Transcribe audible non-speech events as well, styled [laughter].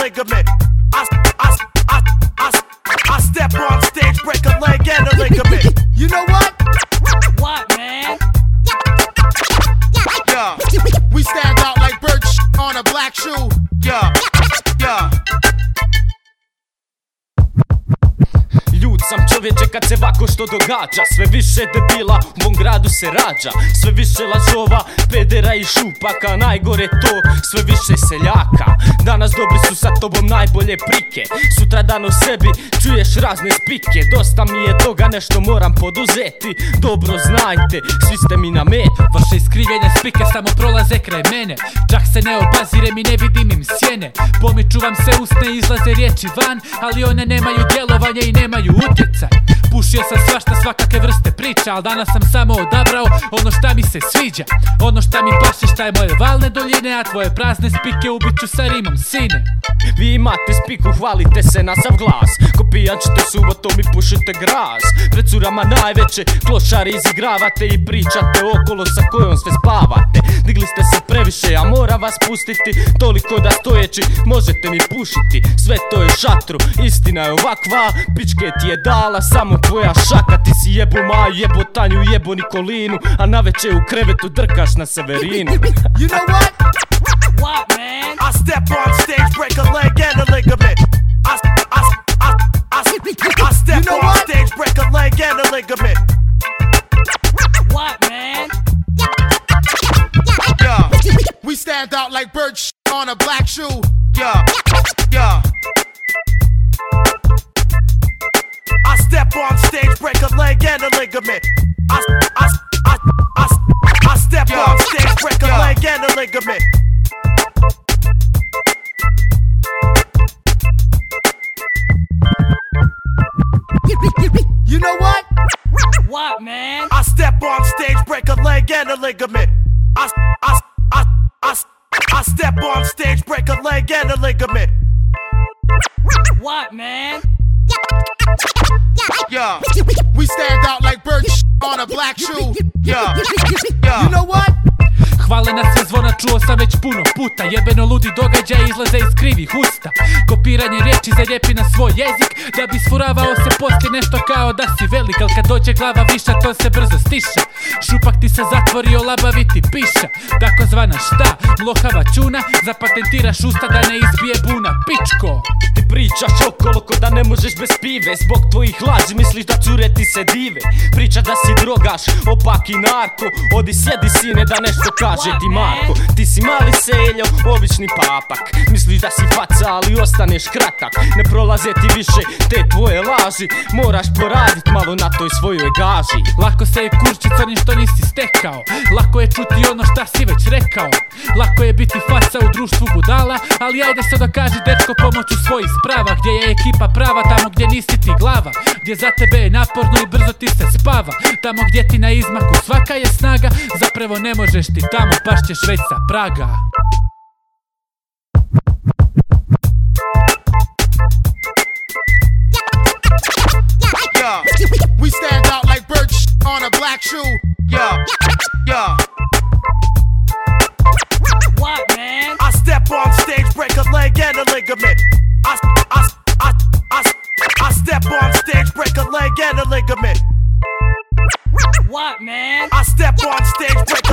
ligament. Sam čovječe kad se vako što događa. Sve više debila u mom gradu se rađa. Sve više lažova, pedera i šupaka Najgore to, sve više seljaka. Danas dobri su sa tobom najbolje prike. Sutra dan o sebi čuješ razne spike. Dosta mi je toga nešto moram poduzeti. Dobro znajte, svi ste mi na met. Vaše iskrivljene spike samo prolaze kraj mene. Čak se ne obazirem i ne vidim im sjene. Pomiču vam se usne izlaze riječi van Ali one nemaju djelovanje i nemaju utjecaj Pušio sam svašta svakakve vrste priča Al danas sam samo odabrao ono šta mi se sviđa. Ono šta mi paše šta je moje valne doljine A tvoje prazne spike ubiću sa rimom sine Vi imate spiku, hvalite se na sav glas. Ko pijančite subotom i pušite gras Pred curama najveće klošari izigravate I pričate okolo sa kojom sve spavate. Digli ste se previše, a mora vas pustiti. Toliko da stojeći možete mi pušiti. Sve to je šatru, istina je ovakva. Pičke ti je dala samo tvoja šaka. Ti si jebu Maju, jebo Tanju, jebo Nikolinu. A naveče u krevetu drkaš na Severinu. You know what? What, man? What, man? Yeah. We stand out like bird on a black shoe. Yeah. Yeah. I step on stage, break a leg and a ligament. I, I, I, I, I step on stage, break a leg and a ligament. You know what? What, man? I step on stage, break a leg and a ligament. I, I, I, I, I step on stage, break a leg and a ligament. What, man? Yeah. We stand out like bird on a black shoe. Yeah. Yeah. You know what? Čuo sam već puno puta Jebeno ludi događaj izlaze iz krivih usta. Kopiranje riječi zaljepi na svoj jezik Da bi sfuravao se poslije nešto kao da si velik Al kad dođe glava viša to se brzo stiša Šupak ti se zatvorio labavi ti piša Takozvana šta? Mlohava čuna Zapatentiraš usta da ne izbije buna. Pičko! Ti pričaš okolo ko da ne možeš bez pive Zbog tvojih laži misliš da cure ti se dive. Priča da si drogaš, opak i narko Odi sjedi sine da nešto kaže ti Marko Ti si mali seljo, obični papak. Misliš da si faca ali ostaneš kratak. Ne prolaze ti više te tvoje laži. Moraš poradit malo na toj svojoj gaži. Lako se je crnim što nisi stekao. Lako je čuti ono šta si već rekao. Lako je biti faca u društvu budala Ali ajde se dokaži dečko pomoću svojih sprava. Gdje je ekipa prava tamo gdje nisi ti glava. Gdje za tebe je naporno i brzo ti se spava. Tamo gdje ti na izmaku svaka je snaga Zapravo ne možeš ti tamo paš ćeš već sa praga Yeah. We stand out like bird [laughs] on a black shoe. Yeah. Yeah. What, man? I step on stage, break a leg and a ligament. I, I, I, I, I step on stage, break a leg and a ligament. What, man? I step on stage, break